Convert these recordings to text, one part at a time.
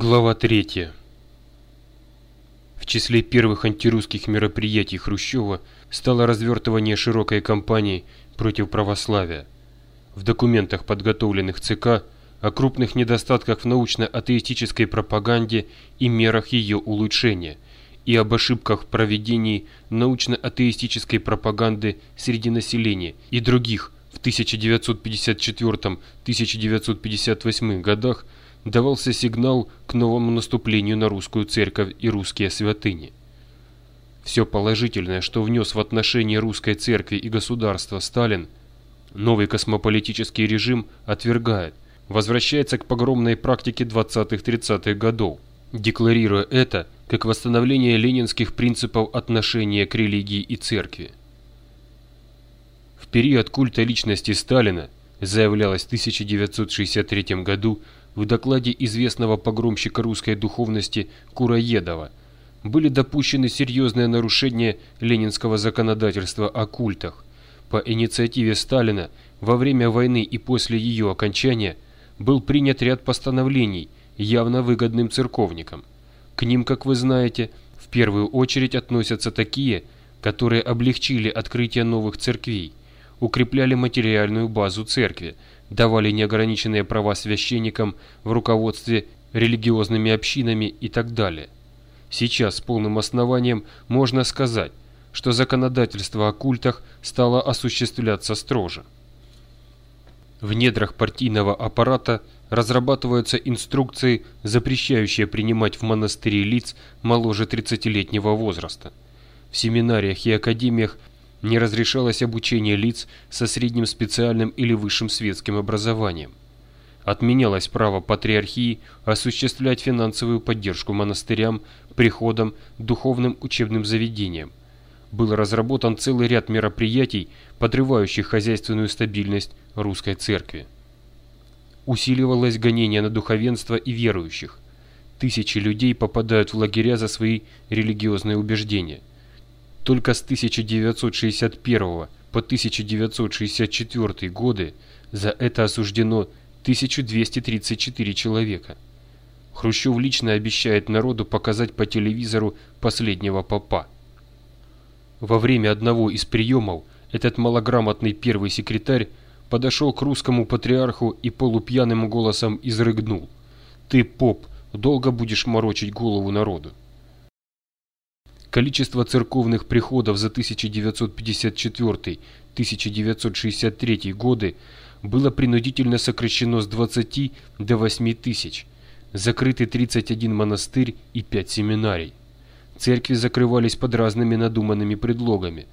Глава 3. В числе первых антирусских мероприятий Хрущева стало развертывание широкой кампании против православия. В документах, подготовленных ЦК, о крупных недостатках в научно-атеистической пропаганде и мерах ее улучшения, и об ошибках в проведении научно-атеистической пропаганды среди населения и других в 1954-1958 годах – давался сигнал к новому наступлению на русскую церковь и русские святыни. Все положительное, что внес в отношении русской церкви и государства Сталин, новый космополитический режим отвергает, возвращается к погромной практике 20-30-х годов, декларируя это как восстановление ленинских принципов отношения к религии и церкви. В период культа личности Сталина, заявлялось в 1963 году, в докладе известного погромщика русской духовности Кураедова были допущены серьезные нарушения ленинского законодательства о культах. По инициативе Сталина во время войны и после ее окончания был принят ряд постановлений, явно выгодным церковникам. К ним, как вы знаете, в первую очередь относятся такие, которые облегчили открытие новых церквей, укрепляли материальную базу церкви, давали неограниченные права священникам в руководстве религиозными общинами и так далее. Сейчас с полным основанием можно сказать, что законодательство о культах стало осуществляться строже. В недрах партийного аппарата разрабатываются инструкции, запрещающие принимать в монастыре лиц моложе 30-летнего возраста. В семинариях и академиях не разрешалось обучение лиц со средним специальным или высшим светским образованием. Отменялось право патриархии осуществлять финансовую поддержку монастырям, приходам, духовным учебным заведениям. Был разработан целый ряд мероприятий, подрывающих хозяйственную стабильность русской церкви. Усиливалось гонение на духовенство и верующих. Тысячи людей попадают в лагеря за свои религиозные убеждения. Только с 1961 по 1964 годы за это осуждено 1234 человека. Хрущев лично обещает народу показать по телевизору последнего попа. Во время одного из приемов этот малограмотный первый секретарь подошел к русскому патриарху и полупьяным голосом изрыгнул. «Ты, поп, долго будешь морочить голову народу». Количество церковных приходов за 1954-1963 годы было принудительно сокращено с 20 до 8 тысяч. Закрыты 31 монастырь и 5 семинарий. Церкви закрывались под разными надуманными предлогами.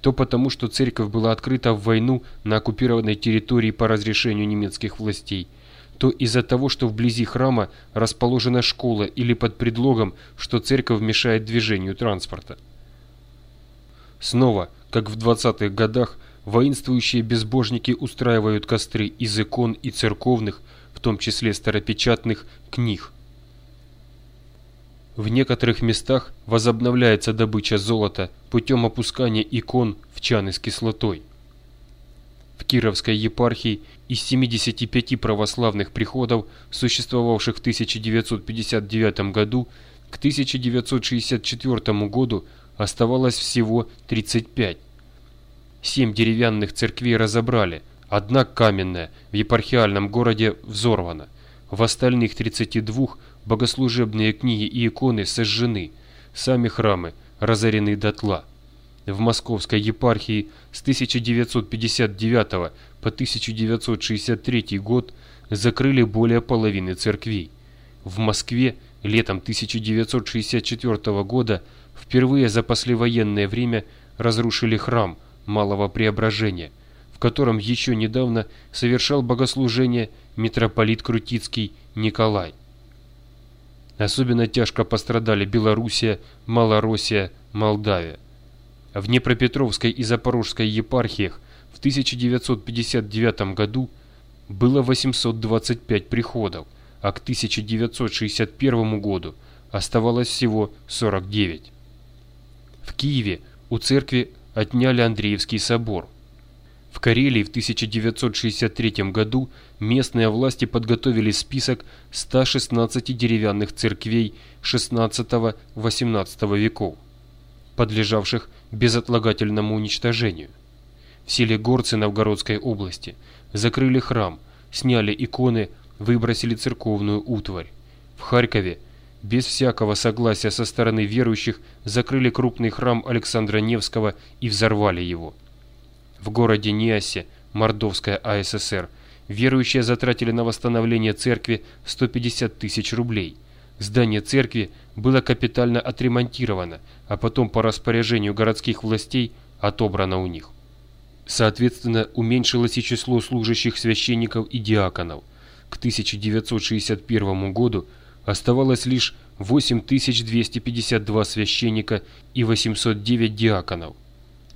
То потому, что церковь была открыта в войну на оккупированной территории по разрешению немецких властей – то из-за того, что вблизи храма расположена школа или под предлогом, что церковь мешает движению транспорта. Снова, как в 20-х годах, воинствующие безбожники устраивают костры из икон и церковных, в том числе старопечатных, книг. В некоторых местах возобновляется добыча золота путем опускания икон в чаны с кислотой. В Кировской епархии из 75 православных приходов, существовавших в 1959 году, к 1964 году оставалось всего 35. Семь деревянных церквей разобрали, одна каменная в епархиальном городе взорвана. В остальных 32 богослужебные книги и иконы сожжены, сами храмы разорены дотла в Московской епархии с 1959 по 1963 год закрыли более половины церквей. В Москве летом 1964 года впервые за послевоенное время разрушили храм Малого Преображения, в котором еще недавно совершал богослужение митрополит Крутицкий Николай. Особенно тяжко пострадали Белоруссия, Малороссия, Молдавия. В Днепропетровской и Запорожской епархиях в 1959 году было 825 приходов, а к 1961 году оставалось всего 49. В Киеве у церкви отняли Андреевский собор. В Карелии в 1963 году местные власти подготовили список 116 деревянных церквей XVI-XVIII веков, подлежавших безотлагательному уничтожению. В селе Горцы Новгородской области закрыли храм, сняли иконы, выбросили церковную утварь. В Харькове без всякого согласия со стороны верующих закрыли крупный храм Александра Невского и взорвали его. В городе Ниасе, Мордовская АССР, верующие затратили на восстановление церкви 150 тысяч рублей. Здание церкви было капитально отремонтировано, а потом по распоряжению городских властей отобрано у них. Соответственно, уменьшилось и число служащих священников и диаконов. К 1961 году оставалось лишь 8252 священника и 809 диаконов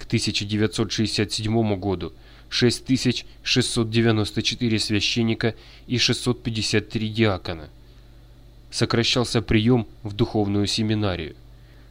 к 1967 году 6694 священника и 653 диакона. Сокращался прием в духовную семинарию.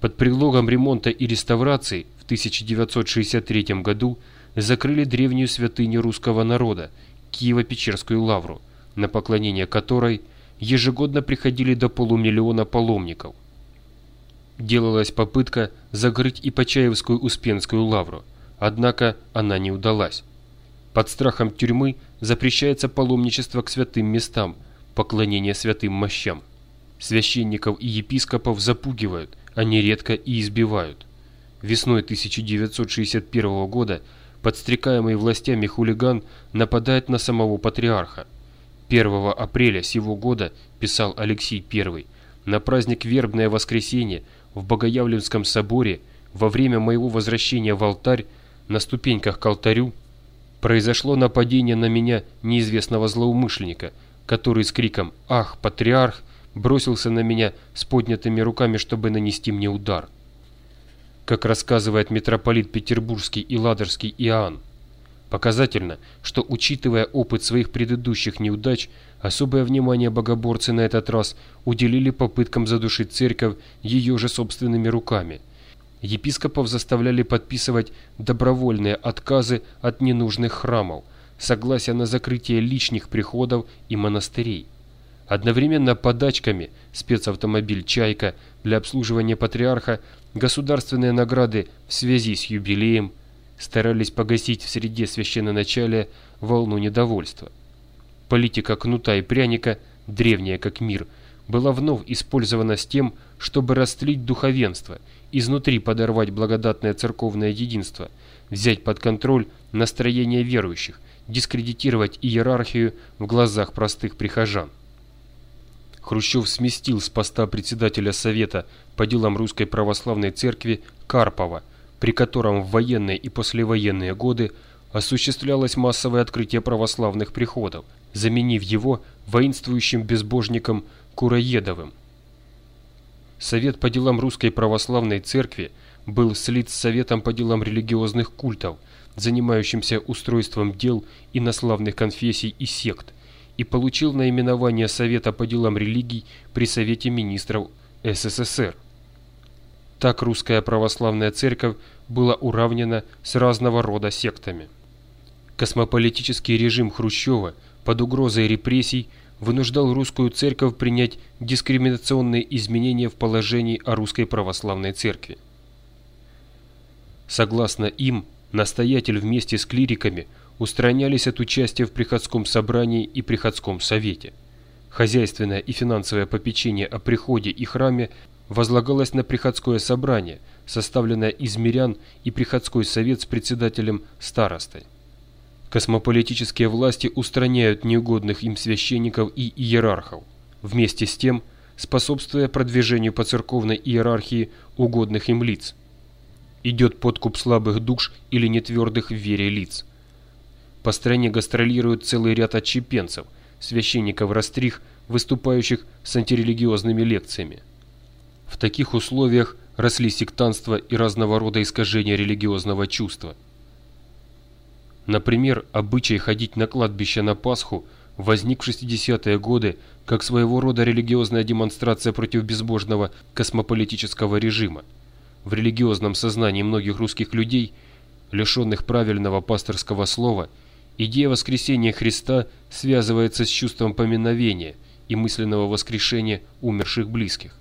Под предлогом ремонта и реставрации в 1963 году закрыли древнюю святыню русского народа, Киево-Печерскую лавру, на поклонение которой ежегодно приходили до полумиллиона паломников делалась попытка закрыть и Почаевскую Успенскую лавру, однако она не удалась. Под страхом тюрьмы запрещается паломничество к святым местам, поклонение святым мощам. Священников и епископов запугивают, а нередко и избивают. Весной 1961 года подстрекаемый властями хулиган нападает на самого патриарха. 1 апреля сего года, писал Алексей I, на праздник Вербное воскресенье в Богоявленском соборе во время моего возвращения в алтарь на ступеньках к алтарю произошло нападение на меня неизвестного злоумышленника, который с криком «Ах, патриарх!» Бросился на меня с поднятыми руками, чтобы нанести мне удар. Как рассказывает митрополит Петербургский и Ладожский Иоанн, показательно, что, учитывая опыт своих предыдущих неудач, Особое внимание богоборцы на этот раз уделили попыткам задушить церковь ее же собственными руками. Епископов заставляли подписывать добровольные отказы от ненужных храмов, согласия на закрытие лишних приходов и монастырей. Одновременно подачками спецавтомобиль «Чайка» для обслуживания патриарха, государственные награды в связи с юбилеем старались погасить в среде священноначалия волну недовольства. Политика кнута и пряника, древняя как мир, была вновь использована с тем, чтобы растлить духовенство, изнутри подорвать благодатное церковное единство, взять под контроль настроение верующих, дискредитировать иерархию в глазах простых прихожан. Хрущев сместил с поста председателя Совета по делам Русской Православной Церкви Карпова, при котором в военные и послевоенные годы осуществлялось массовое открытие православных приходов, заменив его воинствующим безбожником Кураедовым. Совет по делам Русской Православной Церкви был слит с Советом по делам религиозных культов, занимающимся устройством дел инославных конфессий и сект, и получил наименование Совета по делам религий при Совете министров СССР. Так Русская Православная Церковь была уравнена с разного рода сектами. Космополитический режим Хрущева – под угрозой репрессий вынуждал русскую церковь принять дискриминационные изменения в положении о русской православной церкви. Согласно им, настоятель вместе с клириками устранялись от участия в приходском собрании и приходском совете. Хозяйственное и финансовое попечение о приходе и храме возлагалось на приходское собрание, составленное из мирян и приходской совет с председателем старостой. Космополитические власти устраняют неугодных им священников и иерархов, вместе с тем способствуя продвижению по церковной иерархии угодных им лиц. Идет подкуп слабых душ или нетвердых в вере лиц. По стране гастролирует целый ряд отщепенцев, священников-растрих, выступающих с антирелигиозными лекциями. В таких условиях росли сектантство и разного рода искажения религиозного чувства – Например, обычай ходить на кладбище на Пасху возник в 60-е годы как своего рода религиозная демонстрация против безбожного космополитического режима. В религиозном сознании многих русских людей лишенных правильного пасторского слова, идея воскресения Христа связывается с чувством поминовения и мысленного воскрешения умерших близких.